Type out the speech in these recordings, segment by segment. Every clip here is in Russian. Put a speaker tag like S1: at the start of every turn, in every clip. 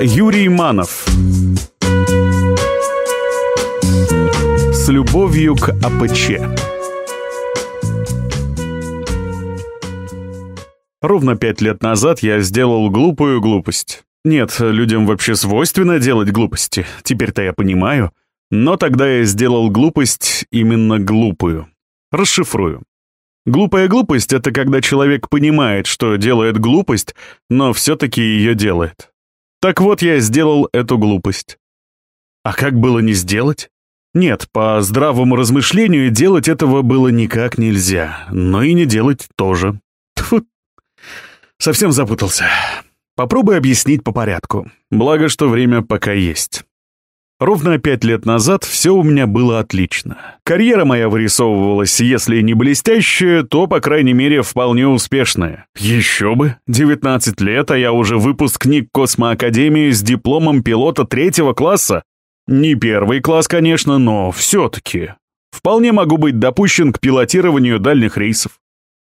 S1: Юрий Манов С любовью к АПЧ Ровно пять лет назад я сделал глупую глупость. Нет, людям вообще свойственно делать глупости, теперь-то я понимаю. Но тогда я сделал глупость именно глупую. Расшифрую. Глупая глупость — это когда человек понимает, что делает глупость, но все-таки ее делает. Так вот, я сделал эту глупость. А как было не сделать? Нет, по здравому размышлению делать этого было никак нельзя, но и не делать тоже. Тьфу. Совсем запутался. Попробуй объяснить по порядку. Благо, что время пока есть. Ровно пять лет назад все у меня было отлично. Карьера моя вырисовывалась, если не блестящая, то, по крайней мере, вполне успешная. Еще бы, 19 лет, а я уже выпускник Космоакадемии с дипломом пилота третьего класса. Не первый класс, конечно, но все-таки. Вполне могу быть допущен к пилотированию дальних рейсов.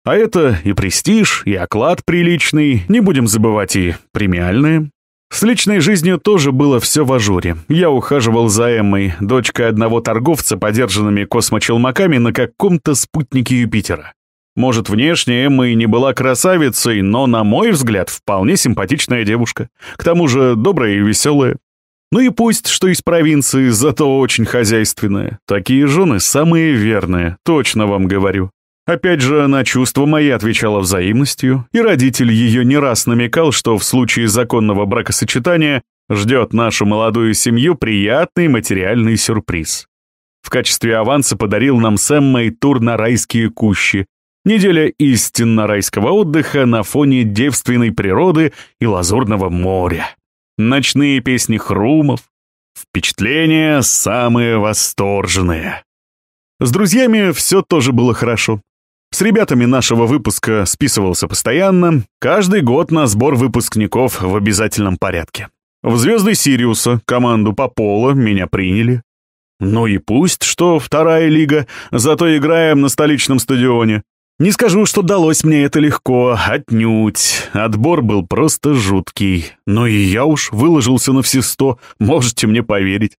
S1: А это и престиж, и оклад приличный, не будем забывать и премиальные. С личной жизнью тоже было все в ажуре. Я ухаживал за Эммой, дочкой одного торговца, подержанными космочелмаками на каком-то спутнике Юпитера. Может, внешне Эмма и не была красавицей, но, на мой взгляд, вполне симпатичная девушка. К тому же добрая и веселая. Ну и пусть, что из провинции, зато очень хозяйственная. Такие жены самые верные, точно вам говорю. Опять же, на чувства мои отвечала взаимностью, и родитель ее не раз намекал, что в случае законного бракосочетания ждет нашу молодую семью приятный материальный сюрприз. В качестве аванса подарил нам с Эммой тур на райские кущи, неделя истинно райского отдыха на фоне девственной природы и лазурного моря, ночные песни хрумов, впечатления самые восторженные. С друзьями все тоже было хорошо. С ребятами нашего выпуска списывался постоянно, каждый год на сбор выпускников в обязательном порядке. В «Звезды Сириуса» команду по поло меня приняли. Ну и пусть, что вторая лига, зато играем на столичном стадионе. Не скажу, что далось мне это легко, отнюдь. Отбор был просто жуткий. Но и я уж выложился на все сто, можете мне поверить.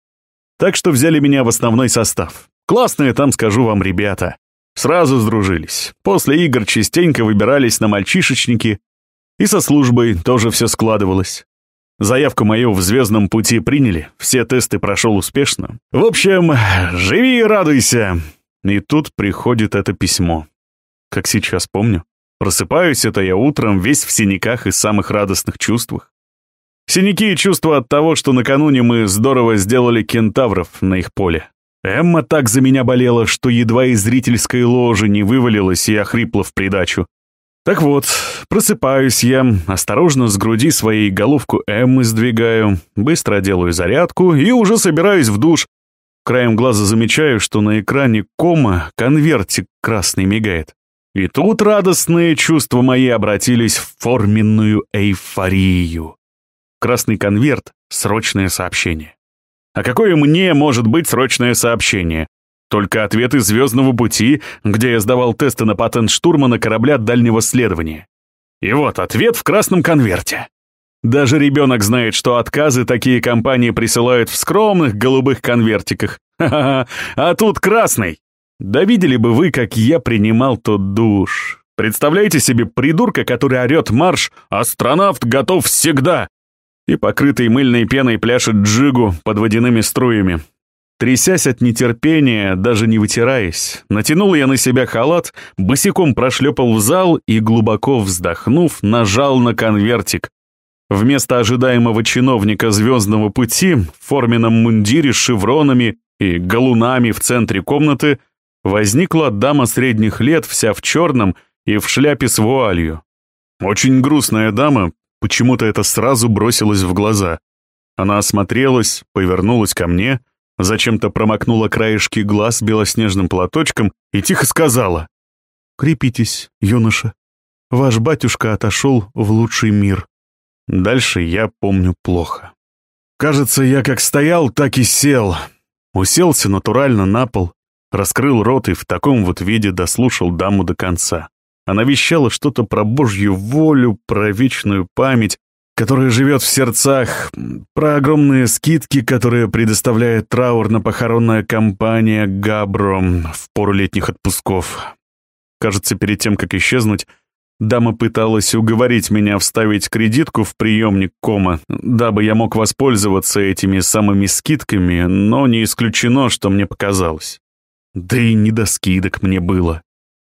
S1: Так что взяли меня в основной состав. Классные там, скажу вам, ребята. Сразу сдружились. После игр частенько выбирались на мальчишечники, и со службой тоже все складывалось. Заявку мою в «Звездном пути» приняли, все тесты прошел успешно. В общем, живи и радуйся. И тут приходит это письмо. Как сейчас помню. Просыпаюсь это я утром, весь в синяках и самых радостных чувствах. Синяки и чувства от того, что накануне мы здорово сделали кентавров на их поле. Эмма так за меня болела, что едва из зрительской ложи не вывалилась и охрипла в придачу. Так вот, просыпаюсь я, осторожно с груди своей головку Эммы сдвигаю, быстро делаю зарядку и уже собираюсь в душ. Краем глаза замечаю, что на экране кома конвертик красный мигает. И тут радостные чувства мои обратились в форменную эйфорию. Красный конверт — срочное сообщение. А какое мне может быть срочное сообщение? Только ответы звездного пути, где я сдавал тесты на патент штурмана корабля дальнего следования. И вот ответ в красном конверте. Даже ребенок знает, что отказы такие компании присылают в скромных голубых конвертиках. Ха-ха-ха, а тут красный. Да видели бы вы, как я принимал тот душ. Представляете себе придурка, который орет марш «Астронавт готов всегда!» И покрытый мыльной пеной пляшет джигу под водяными струями. Трясясь от нетерпения, даже не вытираясь, натянул я на себя халат, босиком прошлепал в зал и, глубоко вздохнув, нажал на конвертик. Вместо ожидаемого чиновника звездного пути в форменном мундире с шевронами и галунами в центре комнаты возникла дама средних лет, вся в черном и в шляпе с вуалью. Очень грустная дама, Почему-то это сразу бросилось в глаза. Она осмотрелась, повернулась ко мне, зачем-то промокнула краешки глаз белоснежным платочком и тихо сказала. «Крепитесь, юноша. Ваш батюшка отошел в лучший мир». Дальше я помню плохо. Кажется, я как стоял, так и сел. Уселся натурально на пол, раскрыл рот и в таком вот виде дослушал даму до конца. Она вещала что-то про Божью волю, про вечную память, которая живет в сердцах, про огромные скидки, которые предоставляет траурно-похоронная компания «Габро» в пору летних отпусков. Кажется, перед тем, как исчезнуть, дама пыталась уговорить меня вставить кредитку в приемник кома, дабы я мог воспользоваться этими самыми скидками, но не исключено, что мне показалось. Да и не до скидок мне было.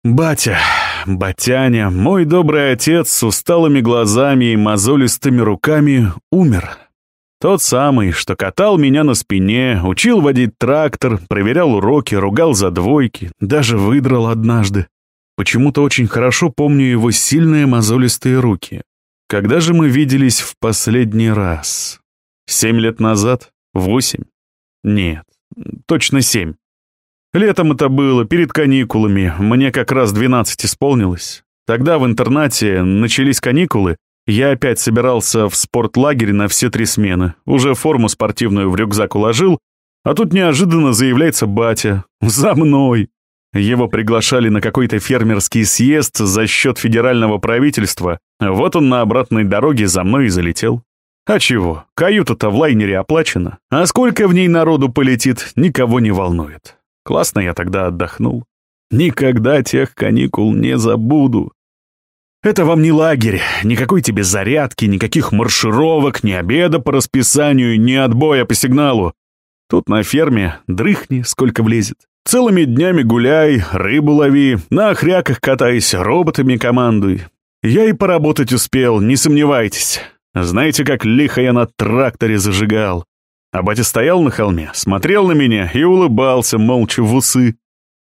S1: Батя, батяня, мой добрый отец с усталыми глазами и мозолистыми руками умер. Тот самый, что катал меня на спине, учил водить трактор, проверял уроки, ругал за двойки, даже выдрал однажды. Почему-то очень хорошо помню его сильные мозолистые руки. Когда же мы виделись в последний раз? Семь лет назад? Восемь? Нет, точно семь. Летом это было, перед каникулами, мне как раз 12 исполнилось. Тогда в интернате начались каникулы, я опять собирался в спортлагерь на все три смены, уже форму спортивную в рюкзак уложил, а тут неожиданно заявляется батя. За мной! Его приглашали на какой-то фермерский съезд за счет федерального правительства. Вот он на обратной дороге за мной и залетел. А чего, каюта-то в лайнере оплачена. А сколько в ней народу полетит, никого не волнует. Классно я тогда отдохнул. Никогда тех каникул не забуду. Это вам не лагерь, никакой тебе зарядки, никаких маршировок, ни обеда по расписанию, ни отбоя по сигналу. Тут на ферме дрыхни, сколько влезет. Целыми днями гуляй, рыбу лови, на хряках катайся, роботами командуй. Я и поработать успел, не сомневайтесь. Знаете, как лихо я на тракторе зажигал. А батя стоял на холме, смотрел на меня и улыбался молча в усы.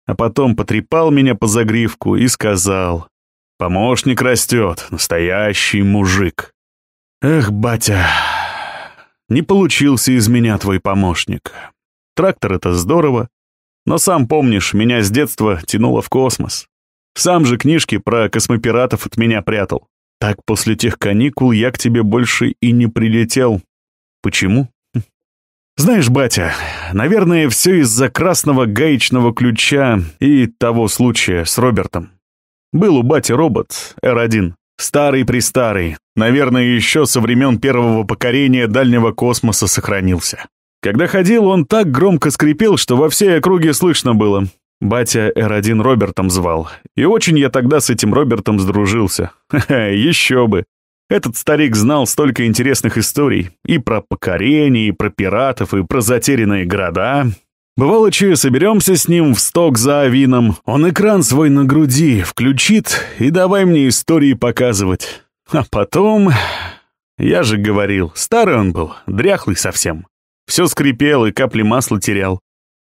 S1: А потом потрепал меня по загривку и сказал, «Помощник растет, настоящий мужик». Эх, батя, не получился из меня твой помощник. Трактор — это здорово, но сам помнишь, меня с детства тянуло в космос. Сам же книжки про космопиратов от меня прятал. Так после тех каникул я к тебе больше и не прилетел. Почему? Знаешь, батя, наверное, все из-за красного гаечного ключа и того случая с Робертом. Был у бати робот R1, старый-престарый, наверное, еще со времен первого покорения дальнего космоса сохранился. Когда ходил, он так громко скрипел, что во всей округе слышно было. Батя R1 Робертом звал, и очень я тогда с этим Робертом сдружился. Ха-ха, еще бы. Этот старик знал столько интересных историй. И про покорение, и про пиратов, и про затерянные города. Бывало, че соберемся с ним в сток за авином, он экран свой на груди включит и давай мне истории показывать. А потом... Я же говорил, старый он был, дряхлый совсем. Все скрипел и капли масла терял.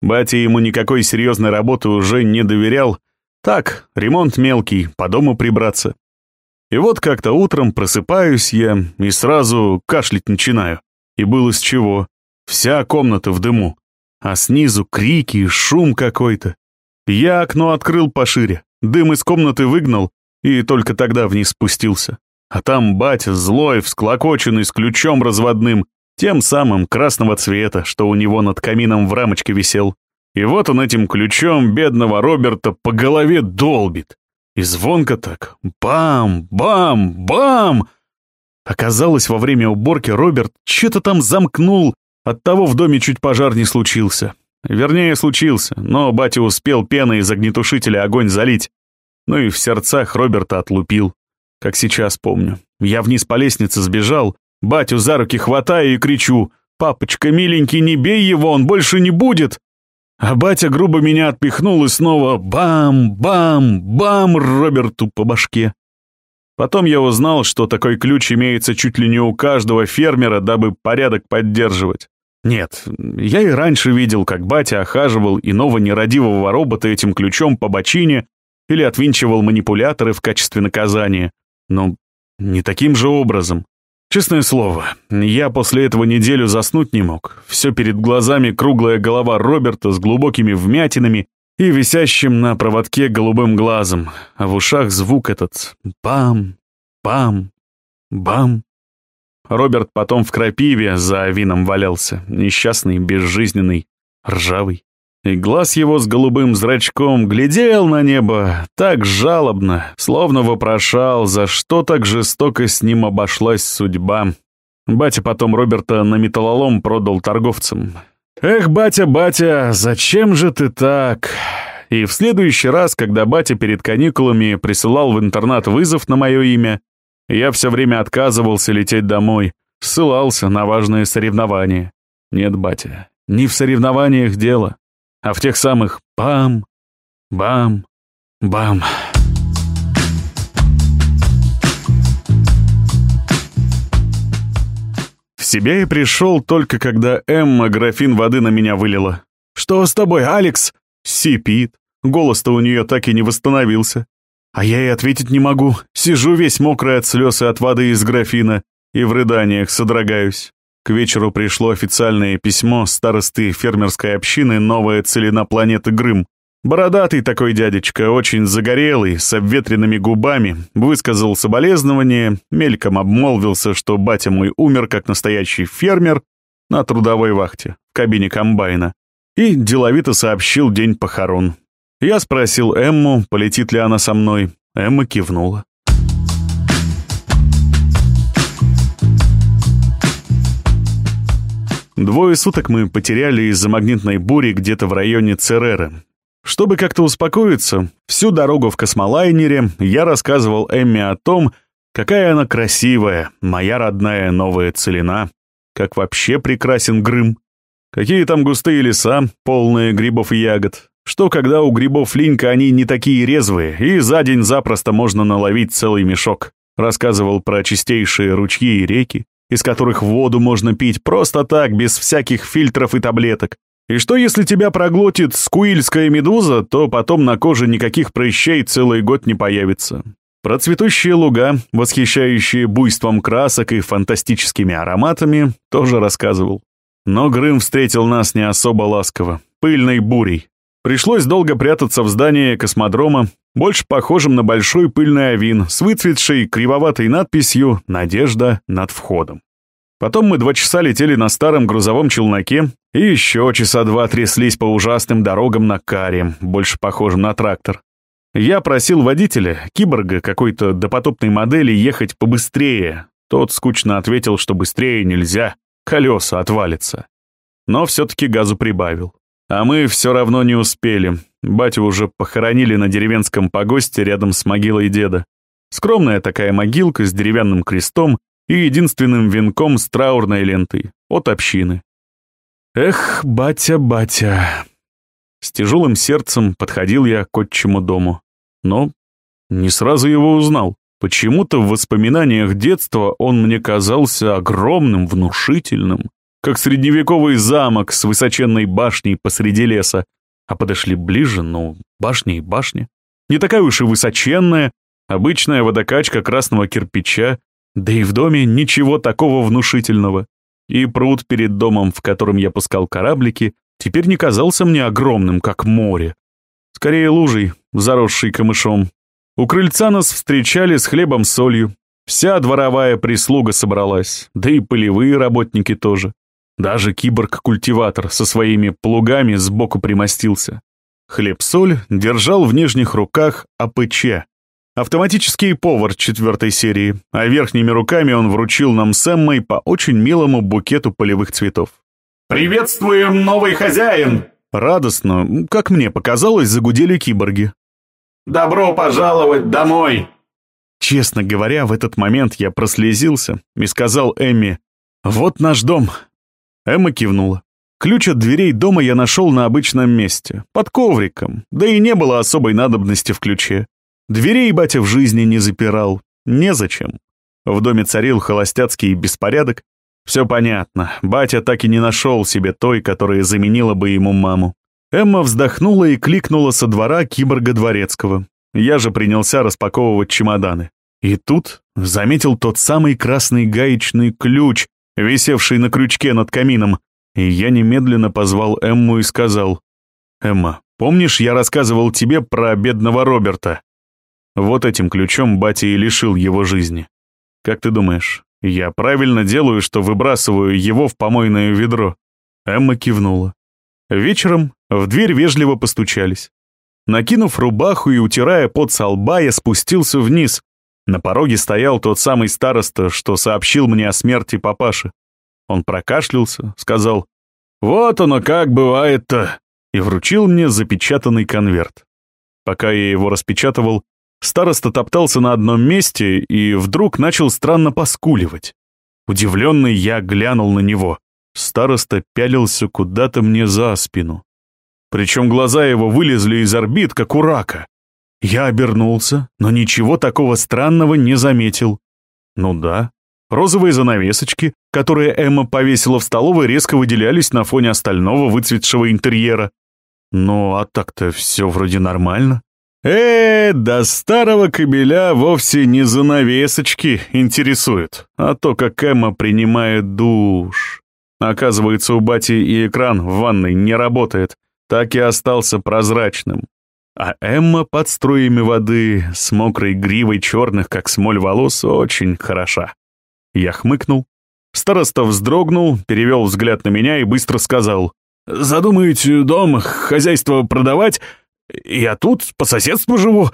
S1: Батя ему никакой серьезной работы уже не доверял. Так, ремонт мелкий, по дому прибраться. И вот как-то утром просыпаюсь я и сразу кашлять начинаю. И было с чего. Вся комната в дыму. А снизу крики и шум какой-то. Я окно открыл пошире, дым из комнаты выгнал и только тогда вниз спустился. А там батя злой, всклокоченный, с ключом разводным, тем самым красного цвета, что у него над камином в рамочке висел. И вот он этим ключом бедного Роберта по голове долбит. И звонко так. Бам! Бам! Бам! Оказалось, во время уборки Роберт что-то там замкнул, оттого в доме чуть пожар не случился. Вернее, случился, но батя успел пеной из огнетушителя огонь залить. Ну и в сердцах Роберта отлупил. Как сейчас помню. Я вниз по лестнице сбежал, батю за руки хватаю и кричу «Папочка, миленький, не бей его, он больше не будет!» А батя грубо меня отпихнул и снова бам-бам-бам Роберту по башке. Потом я узнал, что такой ключ имеется чуть ли не у каждого фермера, дабы порядок поддерживать. Нет, я и раньше видел, как батя охаживал иного нерадивого робота этим ключом по бочине или отвинчивал манипуляторы в качестве наказания. Но не таким же образом. Честное слово, я после этого неделю заснуть не мог. Все перед глазами круглая голова Роберта с глубокими вмятинами и висящим на проводке голубым глазом, а в ушах звук этот «бам, бам, бам». Роберт потом в крапиве за вином валялся, несчастный, безжизненный, ржавый. И глаз его с голубым зрачком глядел на небо так жалобно, словно вопрошал, за что так жестоко с ним обошлась судьба. Батя потом Роберта на металлолом продал торговцам. «Эх, батя, батя, зачем же ты так?» И в следующий раз, когда батя перед каникулами присылал в интернат вызов на мое имя, я все время отказывался лететь домой, ссылался на важные соревнования. Нет, батя, не в соревнованиях дело, а в тех самых бам, бам, бам. В себя я пришел только когда Эмма графин воды на меня вылила. «Что с тобой, Алекс?» Сипит. Голос-то у нее так и не восстановился. А я и ответить не могу. Сижу весь мокрый от слез и от воды из графина и в рыданиях содрогаюсь. К вечеру пришло официальное письмо старосты фермерской общины «Новая целина планеты Грым». Бородатый такой дядечка, очень загорелый, с обветренными губами, высказал соболезнование, мельком обмолвился, что батя мой умер как настоящий фермер на трудовой вахте в кабине комбайна и деловито сообщил день похорон. Я спросил Эмму, полетит ли она со мной. Эмма кивнула. Двое суток мы потеряли из-за магнитной бури где-то в районе Цереры. Чтобы как-то успокоиться, всю дорогу в космолайнере я рассказывал Эмме о том, какая она красивая, моя родная новая целина, как вообще прекрасен Грым, какие там густые леса, полные грибов и ягод, что когда у грибов линька они не такие резвые, и за день запросто можно наловить целый мешок. Рассказывал про чистейшие ручьи и реки, из которых воду можно пить просто так, без всяких фильтров и таблеток. И что если тебя проглотит скуильская медуза, то потом на коже никаких прыщей целый год не появится. Про цветущие луга, восхищающие буйством красок и фантастическими ароматами, тоже рассказывал. Но Грым встретил нас не особо ласково, пыльной бурей. Пришлось долго прятаться в здании космодрома, больше похожим на большой пыльный авин с выцветшей кривоватой надписью «Надежда над входом». Потом мы два часа летели на старом грузовом челноке и еще часа два тряслись по ужасным дорогам на каре, больше похожим на трактор. Я просил водителя, киборга какой-то допотопной модели, ехать побыстрее. Тот скучно ответил, что быстрее нельзя, колеса отвалятся. Но все-таки газу прибавил. А мы все равно не успели. Батю уже похоронили на деревенском погосте рядом с могилой деда. Скромная такая могилка с деревянным крестом и единственным венком с траурной лентой от общины. Эх, батя, батя. С тяжелым сердцем подходил я к отчему дому. Но не сразу его узнал. Почему-то в воспоминаниях детства он мне казался огромным, внушительным как средневековый замок с высоченной башней посреди леса. А подошли ближе, ну, башня и башня. Не такая уж и высоченная, обычная водокачка красного кирпича, да и в доме ничего такого внушительного. И пруд перед домом, в котором я пускал кораблики, теперь не казался мне огромным, как море. Скорее лужей, заросший камышом. У крыльца нас встречали с хлебом-солью. Вся дворовая прислуга собралась, да и полевые работники тоже. Даже киборг-культиватор со своими плугами сбоку примостился. Хлеб-соль держал в нижних руках АПЧ. Автоматический повар четвертой серии, а верхними руками он вручил нам с Эммой по очень милому букету полевых цветов.
S2: «Приветствуем, новый хозяин!»
S1: Радостно, как мне показалось, загудели киборги.
S2: «Добро пожаловать домой!»
S1: Честно говоря, в этот момент я прослезился и сказал Эмме, «Вот наш дом, Эмма кивнула. Ключ от дверей дома я нашел на обычном месте, под ковриком, да и не было особой надобности в ключе. Дверей батя в жизни не запирал, незачем. В доме царил холостяцкий беспорядок. Все понятно, батя так и не нашел себе той, которая заменила бы ему маму. Эмма вздохнула и кликнула со двора киборга Дворецкого. Я же принялся распаковывать чемоданы. И тут заметил тот самый красный гаечный ключ, висевший на крючке над камином, и я немедленно позвал Эмму и сказал, «Эмма, помнишь, я рассказывал тебе про бедного Роберта? Вот этим ключом батя и лишил его жизни. Как ты думаешь, я правильно делаю, что выбрасываю его в помойное ведро?» Эмма кивнула. Вечером в дверь вежливо постучались. Накинув рубаху и утирая пот со лба, я спустился вниз. На пороге стоял тот самый староста, что сообщил мне о смерти папаши. Он прокашлялся, сказал «Вот оно как бывает-то!» и вручил мне запечатанный конверт. Пока я его распечатывал, староста топтался на одном месте и вдруг начал странно поскуливать. Удивленный я глянул на него. Староста пялился куда-то мне за спину. Причем глаза его вылезли из орбит, как у рака. Я обернулся, но ничего такого странного не заметил. Ну да, розовые занавесочки, которые Эмма повесила в столовой, резко выделялись на фоне остального выцветшего интерьера. Ну а так-то все вроде нормально. Э, да старого кобеля вовсе не занавесочки интересуют, а то, как Эмма принимает душ. Оказывается, у бати и экран в ванной не работает, так и остался прозрачным. А Эмма под струями воды с мокрой гривой черных, как смоль волос, очень хороша. Я хмыкнул. Староста вздрогнул, перевел взгляд на меня и быстро сказал. «Задумаете дом, хозяйство продавать? Я тут по соседству живу,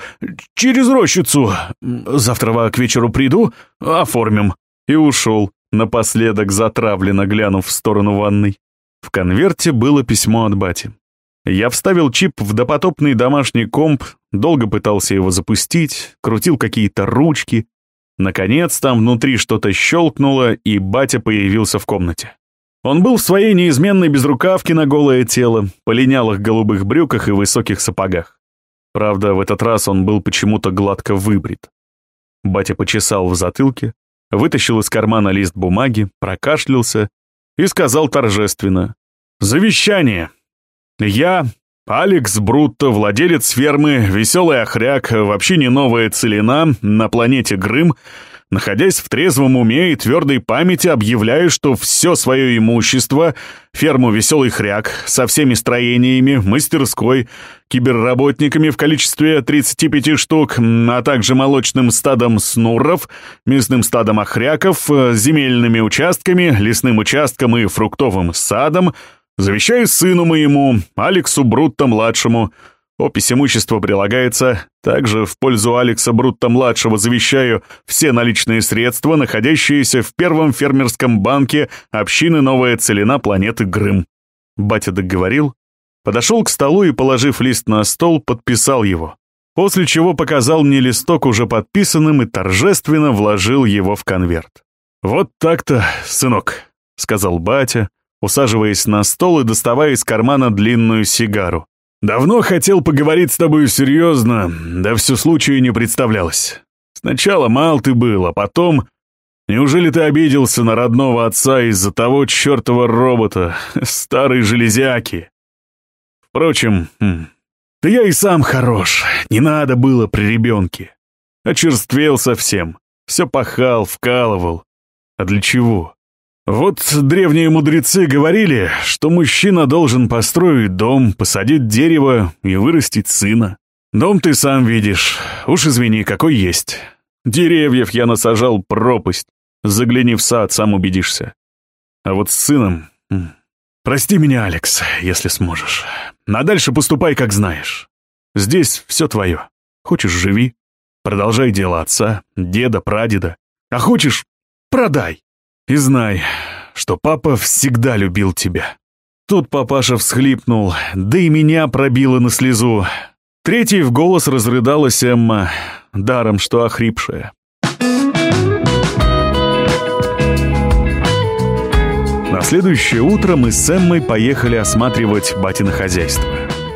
S1: через рощицу. Завтра к вечеру приду, оформим». И ушел, напоследок затравленно глянув в сторону ванной. В конверте было письмо от бати. Я вставил чип в допотопный домашний комп, долго пытался его запустить, крутил какие-то ручки. Наконец, там внутри что-то щелкнуло, и батя появился в комнате. Он был в своей неизменной безрукавке на голое тело, полинялых голубых брюках и высоких сапогах. Правда, в этот раз он был почему-то гладко выбрит. Батя почесал в затылке, вытащил из кармана лист бумаги, прокашлялся и сказал торжественно. «Завещание! Я, Алекс Брутто, владелец фермы «Веселый охряк», вообще не новая целина, на планете Грым, находясь в трезвом уме и твердой памяти, объявляю, что все свое имущество, ферму «Веселый хряк» со всеми строениями, мастерской, киберработниками в количестве 35 штук, а также молочным стадом снурров, мясным стадом охряков, земельными участками, лесным участком и фруктовым садом, завещаю сыну моему, Алексу Брутто-младшему, Опись имущества прилагается. Также в пользу Алекса Брутта-младшего завещаю все наличные средства, находящиеся в первом фермерском банке общины Новая Целина планеты Грым. Батя договорил, подошел к столу и, положив лист на стол, подписал его. После чего показал мне листок уже подписанным и торжественно вложил его в конверт. «Вот так-то, сынок», — сказал батя, усаживаясь на стол и доставая из кармана длинную сигару. Давно хотел поговорить с тобой серьезно, да все случаю не представлялось. Сначала мал ты был, а потом... Неужели ты обиделся на родного отца из-за того чертова робота, старой железяки? Впрочем, хм, да я и сам хорош, не надо было при ребенке. Очерствел совсем, все пахал, вкалывал. А для чего? Вот древние мудрецы говорили, что мужчина должен построить дом, посадить дерево и вырастить сына. Дом ты сам видишь, уж извини, какой есть. Деревьев я насажал пропасть. Загляни в сад, сам убедишься. А вот с сыном... Прости меня, Алекс, если сможешь. А дальше поступай, как знаешь. Здесь все твое. Хочешь — живи. Продолжай дело отца, деда, прадеда. А хочешь — продай. И знай, что папа всегда любил тебя». Тут папаша всхлипнул, да и меня пробило на слезу. Третий в голос разрыдалась Эмма, даром что охрипшая. На следующее утро мы с Эммой поехали осматривать батино хозяйство.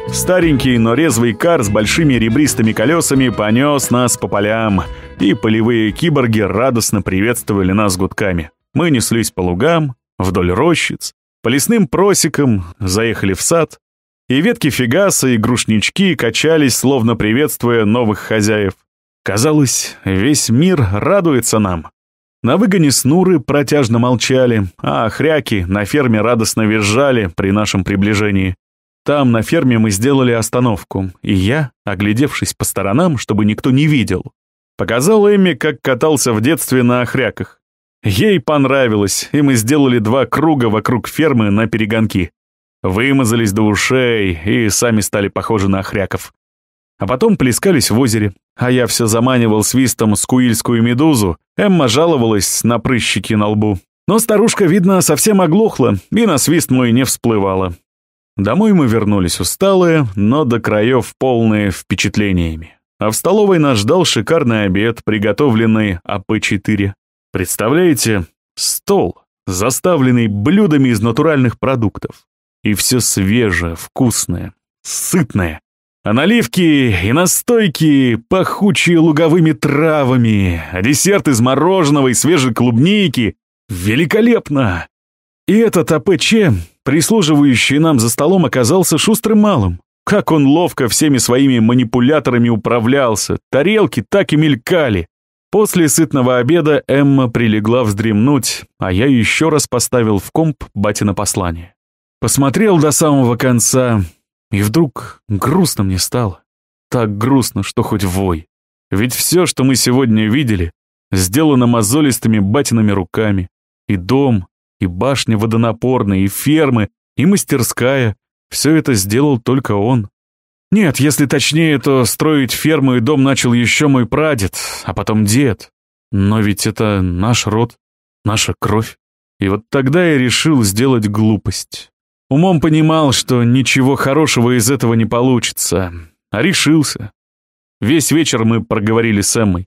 S1: Старенький, но резвый кар с большими ребристыми колесами понес нас по полям, и полевые киборги радостно приветствовали нас гудками. Мы неслись по лугам, вдоль рощиц, по лесным просекам, заехали в сад, и ветки фигаса и грушнички качались, словно приветствуя новых хозяев. Казалось, весь мир радуется нам. На выгоне снуры протяжно молчали, а хряки на ферме радостно визжали при нашем приближении. Там, на ферме, мы сделали остановку, и я, оглядевшись по сторонам, чтобы никто не видел, показал Эмме, как катался в детстве на охряках. Ей понравилось, и мы сделали два круга вокруг фермы на перегонки. вымазались до ушей и сами стали похожи на охряков. А потом плескались в озере, а я все заманивал свистом скуильскую медузу, Эмма жаловалась на прыщики на лбу. Но старушка, видно, совсем оглохла и на свист мой не всплывала. Домой мы вернулись усталые, но до краев полные впечатлениями. А в столовой нас ждал шикарный обед, приготовленный АП-4. Представляете, стол, заставленный блюдами из натуральных продуктов. И все свежее, вкусное, сытное. А наливки и настойки, пахучие луговыми травами, а десерт из мороженого и свежей клубники. Великолепно! И этот АПЧ, прислуживающий нам за столом, оказался шустрым малым. Как он ловко всеми своими манипуляторами управлялся, тарелки так и мелькали. После сытного обеда Эмма прилегла вздремнуть, а я еще раз поставил в комп батина послание. Посмотрел до самого конца, и вдруг грустно мне стало. Так грустно, что хоть вой. Ведь все, что мы сегодня видели, сделано мозолистыми батиными руками. И дом, и башня водонапорная, и фермы, и мастерская. Все это сделал только он. Нет, если точнее, то строить ферму и дом начал еще мой прадед, а потом дед. Но ведь это наш род, наша кровь. И вот тогда я решил сделать глупость. Умом понимал, что ничего хорошего из этого не получится, а решился. Весь вечер мы проговорили с Эммой.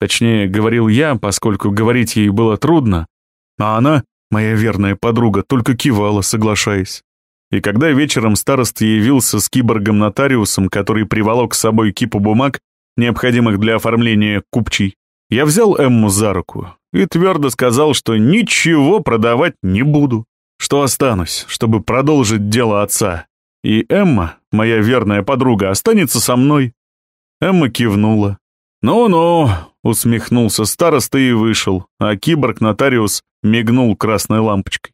S1: Точнее, говорил я, поскольку говорить ей было трудно, а она, моя верная подруга, только кивала, соглашаясь. И когда вечером староста явился с киборгом-нотариусом, который приволок с собой кипу бумаг, необходимых для оформления купчей, я взял Эмму за руку и твердо сказал, что ничего продавать не буду что останусь, чтобы продолжить дело отца. И Эмма, моя верная подруга, останется со мной. Эмма кивнула. «Ну-ну», — усмехнулся староста и вышел, а киборг-нотариус мигнул красной лампочкой.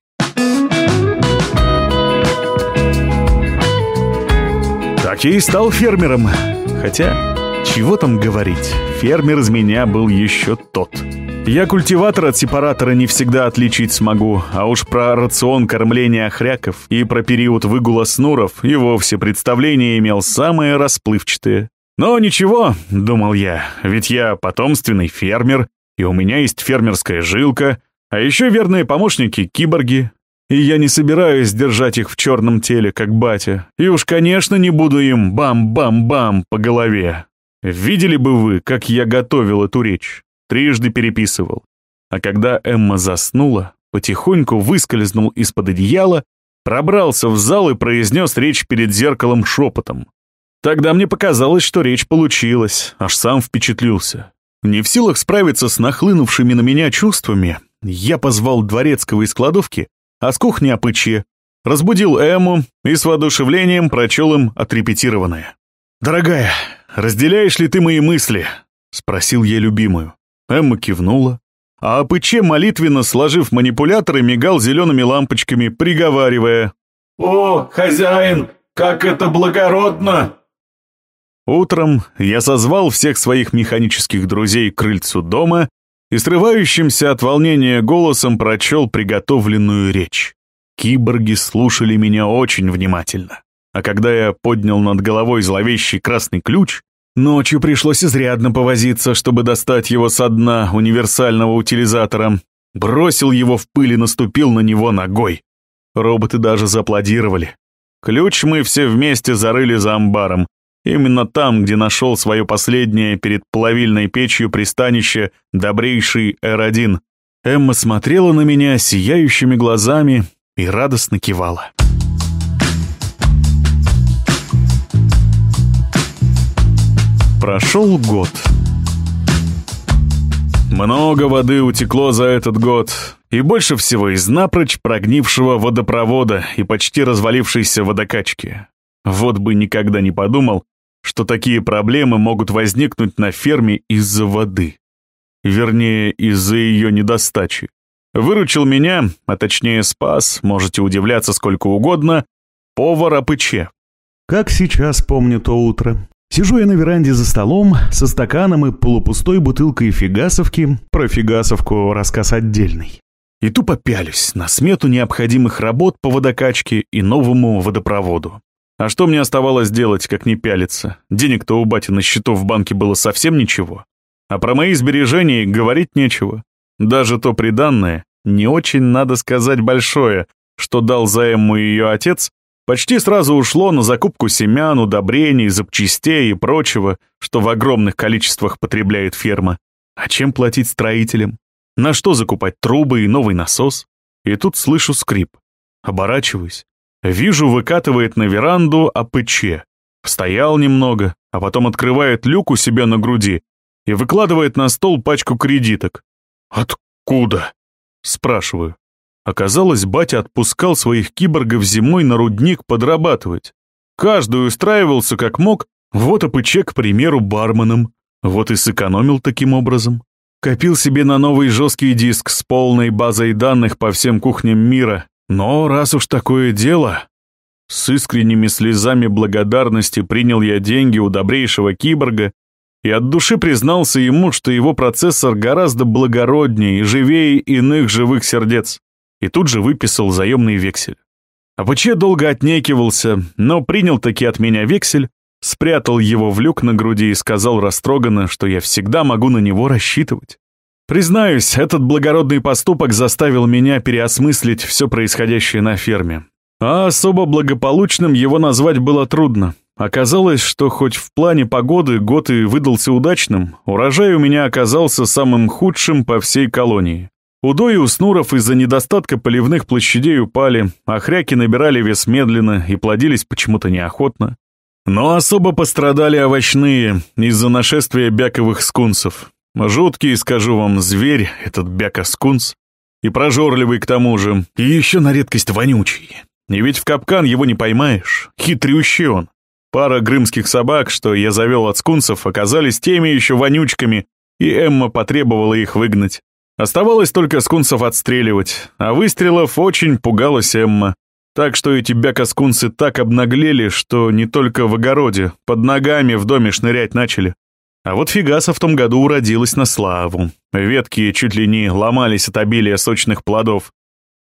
S1: Так я и стал фермером. Хотя, чего там говорить, фермер из меня был еще тот. Я культиватор от сепаратора не всегда отличить смогу, а уж про рацион кормления охряков и про период выгула снуров и вовсе представление имел самые расплывчатые. Но ничего, думал я, ведь я потомственный фермер, и у меня есть фермерская жилка, а еще верные помощники киборги, и я не собираюсь держать их в черном теле, как батя, и уж, конечно, не буду им бам-бам-бам по голове. Видели бы вы, как я готовил эту речь? трижды переписывал. А когда Эмма заснула, потихоньку выскользнул из-под одеяла, пробрался в зал и произнес речь перед зеркалом шепотом. Тогда мне показалось, что речь получилась, аж сам впечатлился. Не в силах справиться с нахлынувшими на меня чувствами, я позвал дворецкого из кладовки, а с кухни опыче, разбудил Эму и с воодушевлением прочел им отрепетированное. «Дорогая, разделяешь ли ты мои мысли?» — спросил я любимую. Эмма кивнула, а АПЧ, молитвенно сложив манипуляторы, мигал зелеными лампочками, приговаривая
S2: «О, хозяин, как это благородно!»
S1: Утром я созвал всех своих механических друзей к крыльцу дома и срывающимся от волнения голосом прочел приготовленную речь. Киборги слушали меня очень внимательно. А когда я поднял над головой зловещий красный ключ, Ночью пришлось изрядно повозиться, чтобы достать его со дна универсального утилизатора. Бросил его в пыль и наступил на него ногой. Роботы даже зааплодировали. Ключ мы все вместе зарыли за амбаром. Именно там, где нашел свое последнее перед плавильной печью пристанище добрейший Р-1. Эмма смотрела на меня сияющими глазами и радостно кивала. Прошел год. Много воды утекло за этот год, и больше всего из напрочь прогнившего водопровода и почти развалившейся водокачки. Вот бы никогда не подумал, что такие проблемы могут возникнуть на ферме из-за воды. Вернее, из-за ее недостачи. Выручил меня, а точнее спас, можете удивляться сколько угодно, повар Апыче.
S3: Как сейчас помню то утро. Сижу я на веранде за столом, со стаканом и полупустой бутылкой фигасовки, про фигасовку рассказ отдельный.
S1: и тупо пялюсь на смету необходимых работ по водокачке и новому водопроводу. А что мне оставалось делать, как не пялиться? Денег-то у бати на счету в банке было совсем ничего. А про мои сбережения говорить нечего. Даже то приданное, не очень, надо сказать, большое, что дал за Эмму ее отец, почти сразу ушло на закупку семян, удобрений, запчастей и прочего, что в огромных количествах потребляет ферма. А чем платить строителям? На что закупать трубы и новый насос? И тут слышу скрип. Оборачиваюсь. Вижу, выкатывает на веранду АПЧ. Стоял немного, а потом открывает люк у себя на груди и выкладывает на стол пачку кредиток. «Откуда?» — спрашиваю. Оказалось, батя отпускал своих киборгов зимой на рудник подрабатывать. Каждый устраивался как мог, вот АПЧ, к примеру, барменом. Вот и сэкономил таким образом. Копил себе на новый жесткий диск с полной базой данных по всем кухням мира. Но раз уж такое дело... С искренними слезами благодарности принял я деньги у добрейшего киборга и от души признался ему, что его процессор гораздо благороднее и живее иных живых сердец. И тут же выписал заемный вексель. АПЧ долго отнекивался, но принял таки от меня вексель, спрятал его в люк на груди и сказал растроганно, что я всегда могу на него рассчитывать. Признаюсь, этот благородный поступок заставил меня переосмыслить все происходящее на ферме. А особо благополучным его назвать было трудно. Оказалось, что хоть в плане погоды год и выдался удачным, урожай у меня оказался самым худшим по всей колонии. Удои у снуров из-за недостатка поливных площадей упали, а хряки набирали вес медленно и плодились почему-то неохотно. Но особо пострадали овощные из-за нашествия бяковых скунсов. Жуткий, скажу вам, зверь, этот бяка-скунс. И прожорливый к тому же, и еще на редкость вонючий. И ведь в капкан его не поймаешь, хитрющий он. Пара грымских собак, что я завел от скунсов, оказались теми еще вонючками, и Эмма потребовала их выгнать. Оставалось только скунсов отстреливать, а выстрелов очень пугалась Эмма. Так что эти бяка-скунсы так обнаглели, что не только в огороде, под ногами в доме шнырять начали. А вот фигаса в том году уродилась на славу. Ветки чуть ли не ломались от обилия сочных плодов.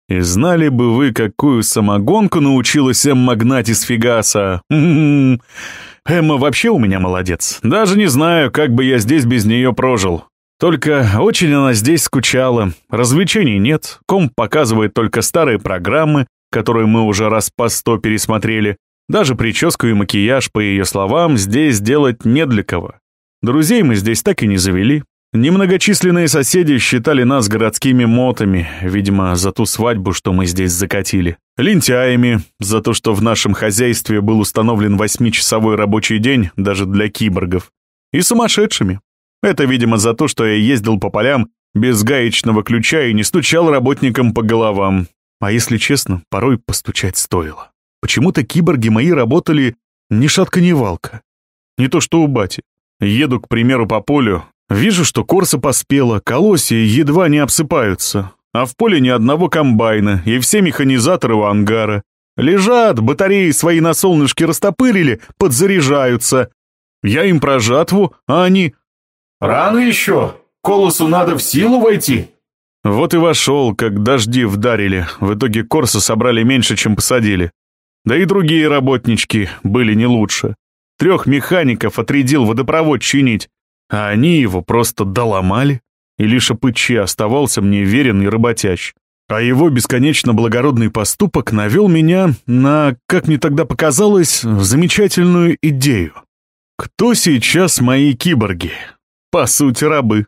S1: И знали бы вы, какую самогонку научилась Эмма гнать из фигаса. М-м-м. Эмма вообще у меня молодец. Даже не знаю, как бы я здесь без нее прожил. Только очень она здесь скучала. Развлечений нет, комп показывает только старые программы, которые мы уже раз по сто пересмотрели. Даже прическу и макияж, по ее словам, здесь делать не для кого. Друзей мы здесь так и не завели. Немногочисленные соседи считали нас городскими мотами, видимо, за ту свадьбу, что мы здесь закатили. Лентяями, за то, что в нашем хозяйстве был установлен восьмичасовой рабочий день даже для киборгов. И сумасшедшими. Это, видимо, за то, что я ездил по полям без гаечного ключа и не стучал работникам по головам. А если честно, порой постучать стоило. Почему-то киборги мои работали ни шатка, ни валка. Не то что у бати. Еду, к примеру, по полю, вижу, что корса поспела, колосья едва не обсыпаются, а в поле ни одного комбайна, и все механизаторы у ангара. Лежат, батареи свои на солнышке растопырили, подзаряжаются. Я им про жатву, а они...
S2: «Рано еще, колосу надо в силу войти».
S1: Вот и вошел, как дожди вдарили, в итоге корса собрали меньше, чем посадили. Да и другие работнички были не лучше. Трех механиков отрядил водопровод чинить, а они его просто доломали, и лишь АПЧ оставался мне верен и работящ. А его бесконечно благородный поступок навел меня на, как мне тогда показалось, замечательную идею. Кто сейчас мои киборги? По сути, рабы.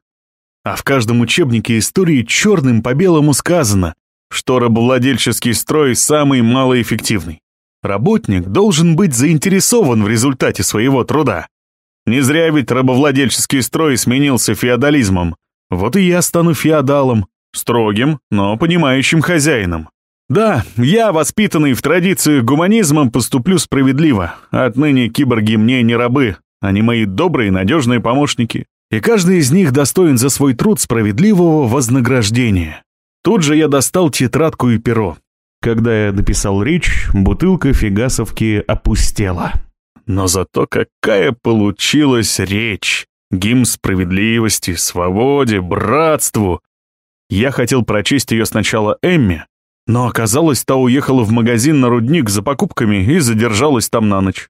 S1: А в каждом учебнике истории черным по белому сказано, что рабовладельческий строй самый малоэффективный. Работник должен быть заинтересован в результате своего труда. Не зря ведь рабовладельческий строй сменился феодализмом. Вот и я стану феодалом, строгим, но понимающим хозяином. Да, я, воспитанный в традициях гуманизмом, поступлю справедливо. Отныне киборги мне не рабы, они мои добрые, надежные помощники. И каждый из них достоин за свой труд справедливого вознаграждения. Тут же я достал тетрадку и перо. Когда я дописал речь, бутылка фигасовки опустела. Но зато какая получилась речь! Гимн справедливости, свободе, братству. Я хотел прочесть ее сначала Эмме, но оказалось, та уехала в магазин на рудник за покупками и задержалась там на ночь.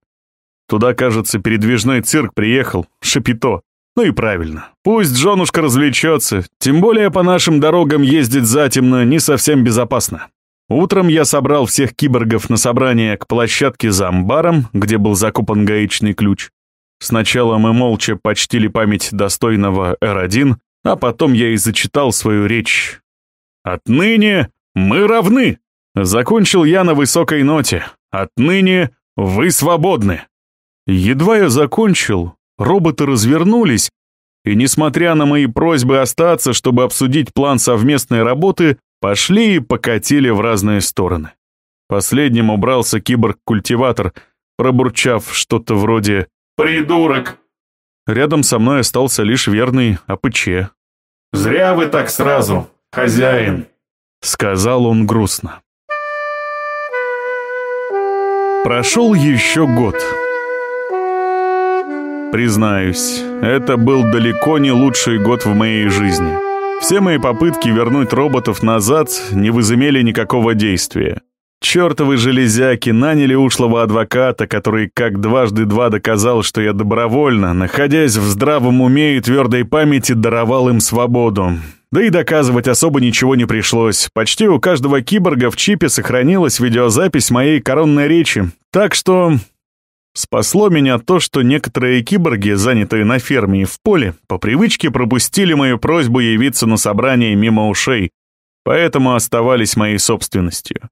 S1: Туда, кажется, передвижной цирк приехал, Шапито. Ну и правильно. Пусть женушка развлечется, тем более по нашим дорогам ездить затемно не совсем безопасно. Утром я собрал всех киборгов на собрание к площадке за амбаром, где был закупан гаечный ключ. Сначала мы молча почтили память достойного Р1, а потом я и зачитал свою речь. «Отныне мы равны!» Закончил я на высокой ноте. «Отныне вы свободны!» Едва я закончил, роботы развернулись, и, несмотря на мои просьбы остаться, чтобы обсудить план совместной работы, пошли и покатили в разные стороны. Последним убрался киборг-культиватор, пробурчав что-то вроде
S2: «Придурок!»
S1: Рядом со мной остался лишь верный АПЧ.
S2: «Зря вы так сразу, хозяин!»
S1: Сказал он грустно. Прошел еще год. Признаюсь, это был далеко не лучший год в моей жизни. Все мои попытки вернуть роботов назад не возымели никакого действия. Чертовы железяки наняли ушлого адвоката, который как дважды два доказал, что я добровольно, находясь в здравом уме и твердой памяти, даровал им свободу. Да и доказывать особо ничего не пришлось. Почти у каждого киборга в чипе сохранилась видеозапись моей коронной речи. Так что Спасло меня то, что некоторые киборги, занятые на ферме и в поле, по привычке пропустили мою просьбу явиться на собрание мимо ушей, поэтому оставались моей собственностью.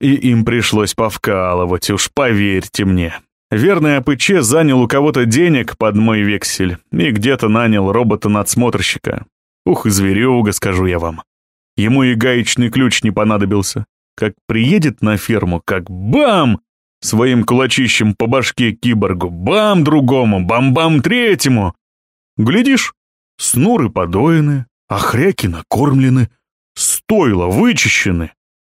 S1: И им пришлось повкалывать, уж поверьте мне. Верный АПЧ занял у кого-то денег под мой вексель и где-то нанял робота-надсмотрщика. Ух, зверюга, скажу я вам. Ему и гаечный ключ не понадобился. Как приедет на ферму, как бам! Своим кулачищем по башке киборгу, бам другому, бам-бам третьему. Глядишь, снуры подоены, а хряки накормлены, стойла вычищены.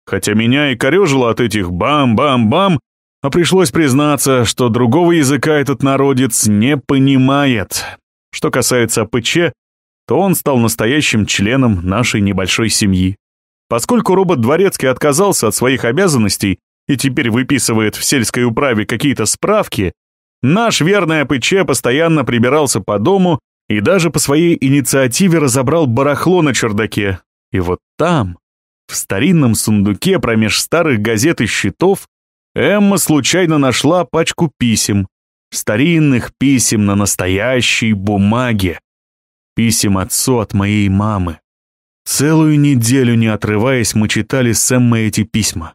S1: Хотя меня и корежило от этих бам-бам-бам, а пришлось признаться, что другого языка этот народец не понимает. Что касается ПЧ, то он стал настоящим членом нашей небольшой семьи. Поскольку робот Дворецкий отказался от своих обязанностей и теперь выписывает в сельской управе какие-то справки, наш верный АПЧ постоянно прибирался по дому и даже по своей инициативе разобрал барахло на чердаке. И вот там, в старинном сундуке промеж старых газет и счетов, Эмма случайно нашла пачку писем. Старинных писем на настоящей бумаге. Писем отцу от моей мамы. Целую неделю, не отрываясь, мы читали с Эммой эти письма.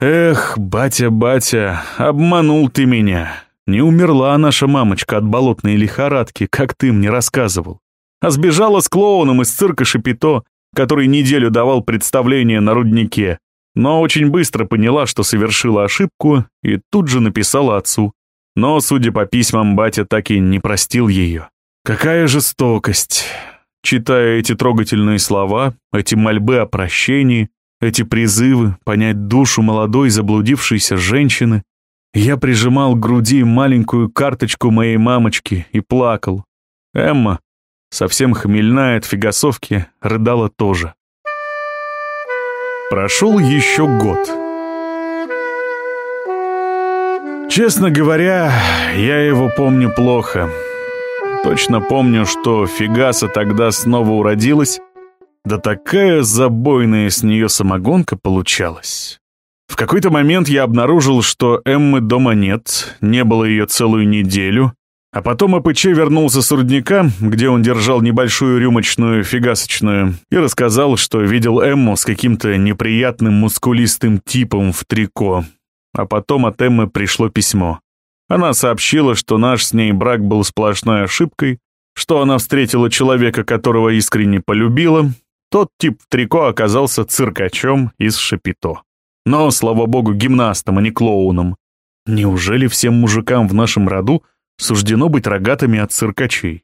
S1: «Эх, батя, батя, обманул ты меня. Не умерла наша мамочка от болотной лихорадки, как ты мне рассказывал, а сбежала с клоуном из цирка Шапито, который неделю давал представление на руднике, но очень быстро поняла, что совершила ошибку, и тут же написала отцу. Но, судя по письмам, батя так и не простил ее. Какая жестокость! Читая эти трогательные слова, эти мольбы о прощении, эти призывы понять душу молодой заблудившейся женщины, я прижимал к груди маленькую карточку моей мамочки и плакал. Эмма, совсем хмельная от фигасовки, рыдала тоже. Прошел еще год. Честно говоря, я его помню плохо. Точно помню, что Фигаса тогда снова уродилась, да такая забойная с нее самогонка получалась. В какой-то момент я обнаружил, что Эммы дома нет, не было ее целую неделю, а потом АПЧ вернулся с рудника, где он держал небольшую рюмочную фигасочную, и рассказал, что видел Эмму с каким-то неприятным мускулистым типом в трико. А потом от Эммы пришло письмо. Она сообщила, что наш с ней брак был сплошной ошибкой, что она встретила человека, которого искренне полюбила, тот тип в трико оказался циркачом из Шапито. Но, слава богу, гимнастом, а не клоуном. Неужели всем мужикам в нашем роду суждено быть рогатыми от циркачей?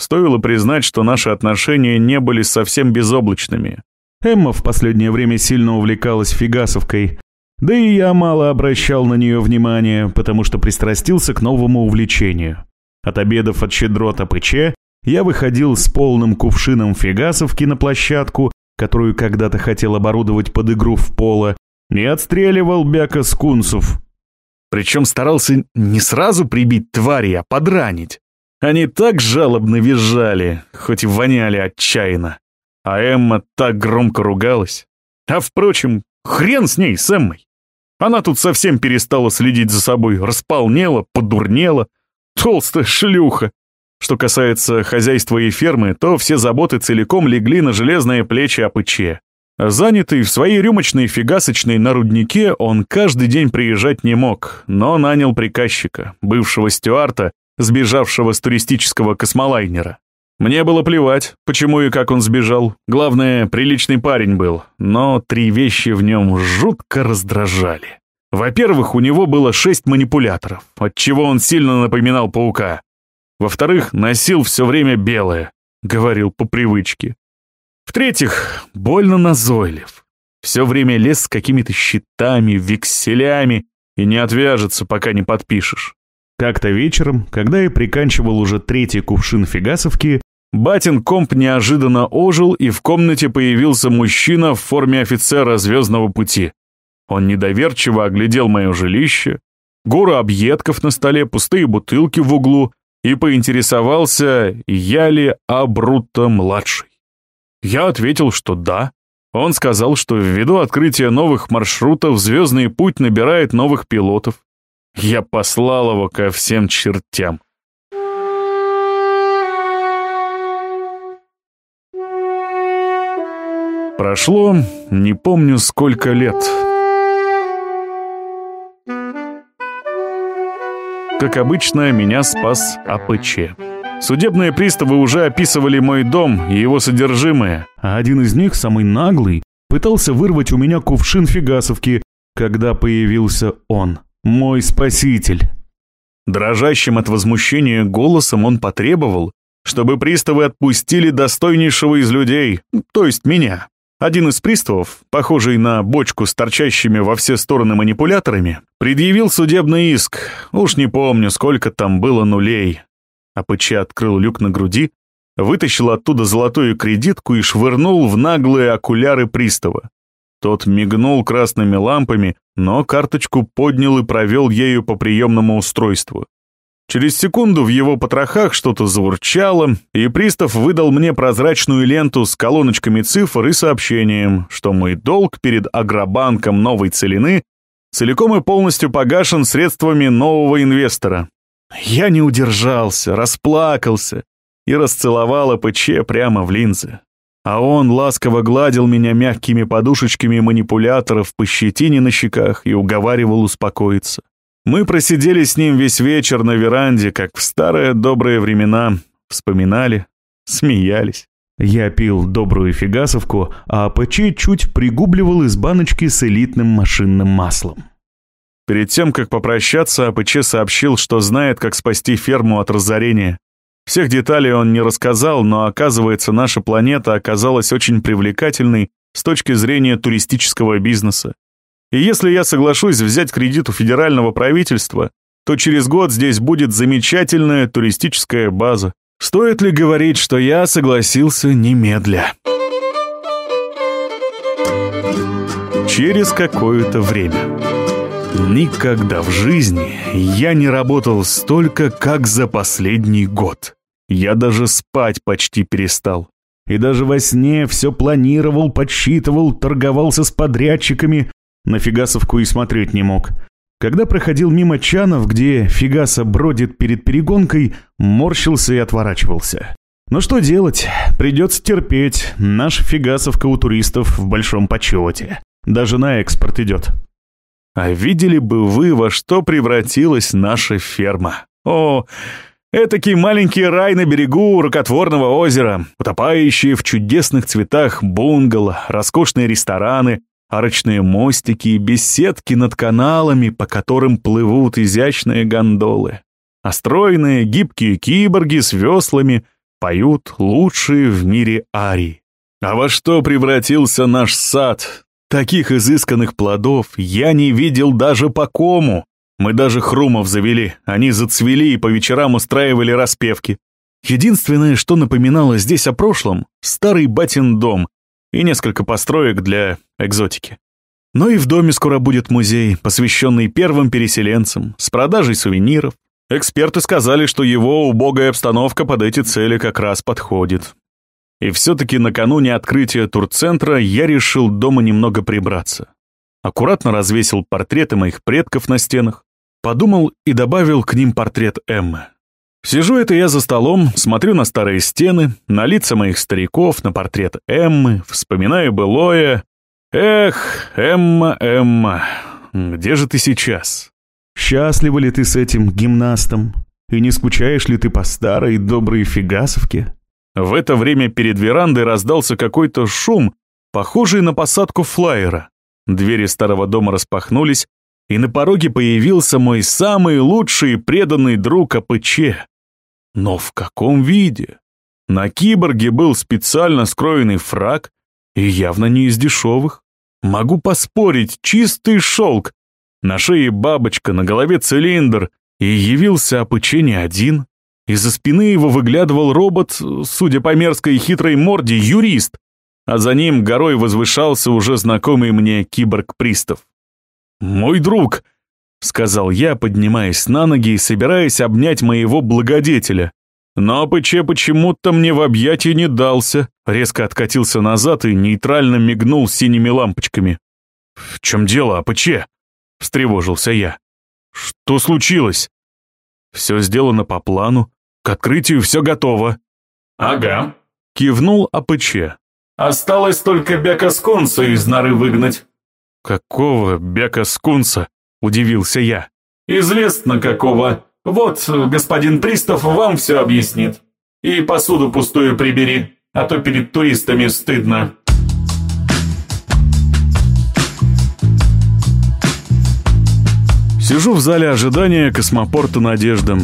S1: Стоило признать, что наши отношения не были совсем безоблачными. Эмма в последнее время сильно увлекалась фигасовкой, да и я мало обращал на нее внимания, потому что пристрастился к новому увлечению. От обедов от щедрота ПЧ я выходил с полным кувшином фигасовки на площадку
S3: которую когда-то хотел оборудовать под игру в поло, и отстреливал бяка скунсов.
S1: Причем старался не сразу прибить твари, а подранить. Они так жалобно визжали, хоть и воняли отчаянно. А Эмма так громко ругалась. А впрочем, хрен с ней, с Эммой. Она тут совсем перестала следить за собой, располнела, подурнела. Толстая шлюха. Что касается хозяйства и фермы, то все заботы целиком легли на железные плечи АПЧ. Занятый в своей рюмочной фигасочной на руднике, он каждый день приезжать не мог, но нанял приказчика, бывшего стюарта, сбежавшего с туристического космолайнера. Мне было плевать, почему и как он сбежал. Главное, приличный парень был, но три вещи в нем жутко раздражали. Во-первых, у него было шесть манипуляторов, отчего он сильно напоминал паука. Во-вторых, носил все время белое, говорил по привычке. В-третьих, больно назойлив. Все время лез с какими-то счетами, векселями и не отвяжется, пока не подпишешь.
S3: Как-то вечером, когда я приканчивал уже третий кувшин фигасовки,
S1: Батин комп неожиданно ожил, и в комнате появился мужчина в форме офицера Звездного пути. Он недоверчиво оглядел мое жилище, гору объедков на столе, пустые бутылки в углу и поинтересовался, я ли Абрута-младший. Я ответил, что да. Он сказал, что ввиду открытия новых маршрутов Звездный путь набирает новых пилотов. Я послал его ко всем чертям. Прошло не помню сколько лет. Как обычно, меня спас АПЧ. Судебные приставы уже описывали мой дом и его содержимое.
S3: А один из них, самый наглый, пытался вырвать у меня кувшин фигасовки, когда появился он, мой спаситель.
S1: Дрожащим от возмущения голосом он потребовал, чтобы приставы отпустили достойнейшего из людей, то есть меня. Один из приставов, похожий на бочку с торчащими во все стороны манипуляторами, предъявил судебный иск. Уж не помню, сколько там было нулей. АПЧ открыл люк на груди, вытащил оттуда золотую кредитку и швырнул в наглые окуляры пристава. Тот мигнул красными лампами, но карточку поднял и провел ею по приемному устройству. Через секунду в его потрохах что-то заурчало, и пристав выдал мне прозрачную ленту с колоночками цифр и сообщением, что мой долг перед Агробанком новой целины целиком и полностью погашен средствами нового инвестора. Я не удержался, расплакался и расцеловал АПЧ прямо в линзы. А он ласково гладил меня мягкими подушечками манипуляторов по щетине на щеках и уговаривал успокоиться. Мы просидели с ним весь вечер на веранде, как в старые добрые времена, вспоминали, смеялись.
S3: Я пил добрую фигасовку, а АПЧ чуть пригубливал из баночки с элитным машинным маслом.
S1: Перед тем, как попрощаться, АПЧ сообщил, что знает, как спасти ферму от разорения. Всех деталей он не рассказал, но оказывается, наша планета оказалась очень привлекательной с точки зрения туристического бизнеса. И если я соглашусь взять кредит у федерального правительства, то через год здесь будет замечательная туристическая база. Стоит ли говорить, что я согласился немедля? Через какое-то время. Никогда в жизни я не работал столько, как за последний год. Я даже спать почти перестал.
S3: И даже во сне все планировал, подсчитывал, торговался с подрядчиками, на Фигасовку и смотреть не мог. Когда проходил мимо Чанов, где Фигаса бродит перед перегонкой, морщился и отворачивался. Но что делать? Придется терпеть. Наша Фигасовка у туристов в большом почете. Даже на экспорт идет.
S1: А видели бы вы, во что превратилась наша ферма? О, этакий маленький рай на берегу рукотворного озера, утопающие в чудесных цветах бунгало, роскошные рестораны, арочные мостики и беседки над каналами, по которым плывут изящные гондолы. А гибкие киборги с веслами поют лучшие в мире арии. А во что превратился наш сад? Таких изысканных плодов я не видел даже по кому. Мы даже хрумов завели, они зацвели и по вечерам устраивали распевки. Единственное, что напоминало здесь о прошлом — старый батин дом, и несколько построек для экзотики. Но и в доме скоро будет музей, посвященный первым переселенцам, с продажей сувениров. Эксперты сказали, что его убогая обстановка под эти цели как раз подходит. И все-таки накануне открытия турцентра я решил дома немного прибраться. Аккуратно развесил портреты моих предков на стенах, подумал и добавил к ним портрет Эммы. Сижу это я за столом, смотрю на старые стены, на лица моих стариков, на портрет Эммы, вспоминаю былое. Эх, Эмма, Эмма, где же ты сейчас?
S3: Счастлива ли ты с этим гимнастом? И не скучаешь ли ты по старой доброй фигасовке?
S1: В это время перед верандой раздался какой-то шум, похожий на посадку флайера. Двери старого дома распахнулись, и на пороге появился мой самый лучший и преданный друг АПЧ. Но в каком виде? На киборге был специально скроенный фраг, и явно не из дешевых. Могу поспорить, чистый шелк. На шее бабочка, на голове цилиндр, и явился АПЧ не один. Из-за спины его выглядывал робот, судя по мерзкой и хитрой морде, юрист, а за ним горой возвышался уже знакомый мне киборг-пристав. «Мой друг», — сказал я, поднимаясь на ноги и собираясь обнять моего благодетеля. Но АПЧ почему-то мне в объятии не дался, резко откатился назад и нейтрально мигнул синими лампочками. «В чем дело, АПЧ?» — встревожился я. «Что случилось?» «Все сделано по плану. К открытию все готово».
S2: «Ага», —
S1: кивнул АПЧ.
S2: «Осталось только бяка скунса из норы выгнать».
S1: «Какого бяка-скунса?» — удивился я.
S2: «Известно какого. Вот, господин Пристав вам все объяснит. И посуду пустую прибери, а то перед туристами стыдно».
S1: Сижу в зале ожидания космопорта «Надежда».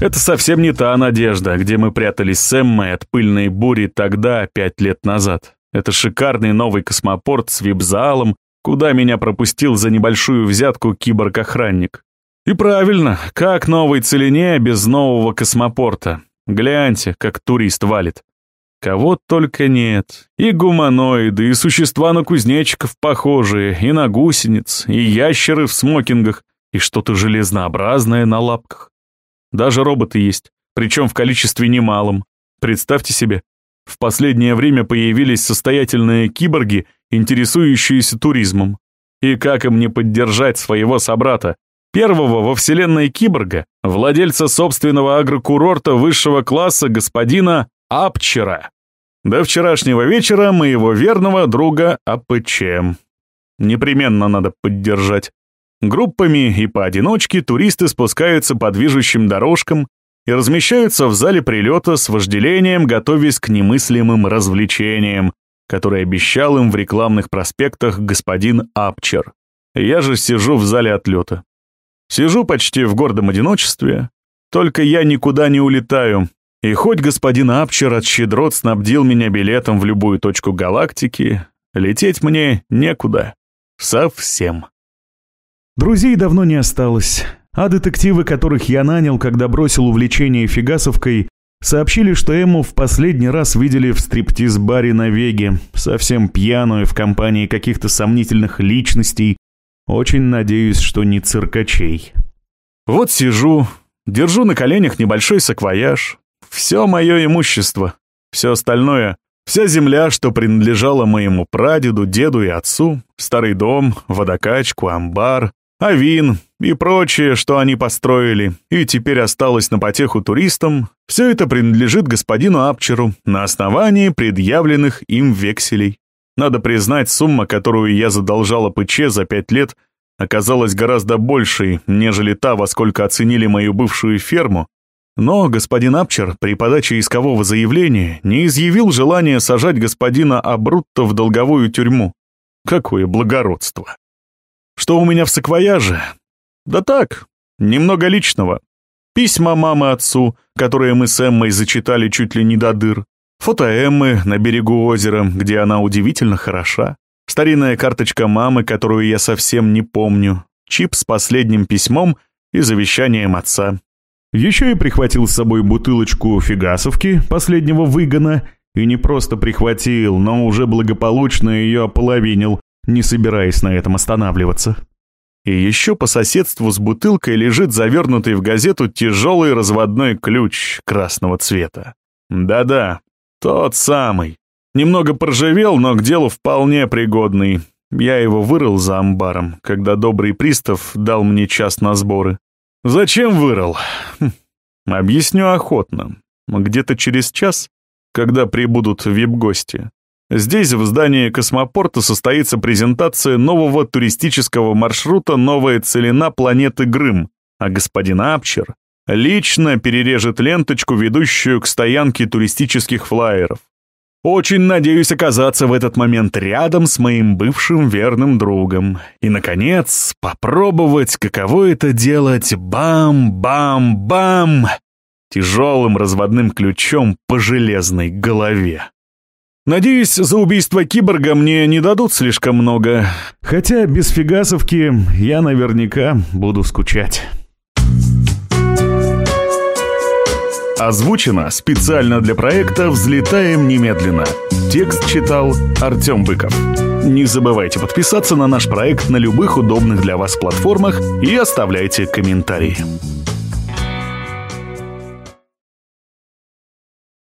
S1: Это совсем не та «Надежда», где мы прятались с Эммой от пыльной бури тогда, пять лет назад. Это шикарный новый космопорт с вип-залом, куда меня пропустил за небольшую взятку киборг-охранник. И правильно, как новой целине без нового космопорта. Гляньте, как турист валит. Кого только нет. И гуманоиды, и существа на кузнечиков похожие, и на гусениц, и ящеры в смокингах, и что-то железнообразное на лапках. Даже роботы есть, причем в количестве немалом. Представьте себе, в последнее время появились состоятельные киборги, интересующиеся туризмом. И как им не поддержать своего собрата, первого во вселенной киборга, владельца собственного агрокурорта высшего класса господина Апчера. До вчерашнего вечера моего верного друга АПЧ. Непременно надо поддержать. Группами и поодиночке туристы спускаются по движущим дорожкам, и размещаются в зале прилета с вожделением, готовясь к немыслимым развлечениям, которые обещал им в рекламных проспектах господин Апчер. Я же сижу в зале отлета. Сижу почти в гордом одиночестве, только я никуда не улетаю, и хоть господин Апчер от щедрот снабдил меня билетом в любую точку галактики, лететь мне некуда. Совсем.
S3: Друзей давно не осталось. А детективы, которых я нанял, когда бросил увлечение фигасовкой, сообщили, что Эмму в последний раз видели в стриптиз-баре на Веге, совсем пьяную в компании каких-то сомнительных личностей. Очень надеюсь, что не циркачей.
S1: Вот сижу, держу на коленях небольшой саквояж. Все мое имущество, все остальное, вся земля, что принадлежала моему прадеду, деду и отцу, старый дом, водокачку, амбар, авин и прочее, что они построили, и теперь осталось на потеху туристам, все это принадлежит господину Апчеру на основании предъявленных им векселей. Надо признать, сумма, которую я задолжала ПЧ за пять лет, оказалась гораздо большей, нежели та, во сколько оценили мою бывшую ферму, но господин Апчер при подаче искового заявления не изъявил желания сажать господина Абрутто в долговую тюрьму. Какое благородство! Что у меня в саквояже? Да так, немного личного. Письма мамы отцу, которые мы с Эммой зачитали чуть ли не до дыр. Фото Эммы на берегу озера, где она удивительно хороша. Старинная карточка мамы, которую я совсем не помню. Чип с последним письмом и завещанием отца.
S3: Еще и прихватил с собой бутылочку фигасовки, последнего выгона, И не просто прихватил, но уже благополучно ее ополовинил, не собираясь на этом останавливаться.
S1: И еще по соседству с бутылкой лежит завернутый в газету тяжелый разводной ключ красного цвета. Да-да, тот самый. Немного поржавел, но к делу вполне пригодный. Я его вырыл за амбаром, когда добрый пристав дал мне час на сборы. Зачем вырыл? Хм, объясню охотно. Где-то через час, когда прибудут вип-гости, здесь, в здании космопорта, состоится презентация нового туристического маршрута «Новая целина планеты Грым», а господин Апчер лично перережет ленточку, ведущую к стоянке туристических флайеров. Очень надеюсь оказаться в этот момент рядом с моим бывшим верным другом. И, наконец, попробовать, каково это делать бам-бам-бам тяжелым разводным ключом по железной голове. Надеюсь, за убийство киборга мне не дадут слишком много.
S3: Хотя без фигасовки я наверняка буду скучать.
S1: Озвучено специально для проекта «Взлетаем немедленно». Текст читал Артем Быков. Не забывайте подписаться на наш проект на любых удобных для вас платформах и оставляйте комментарии.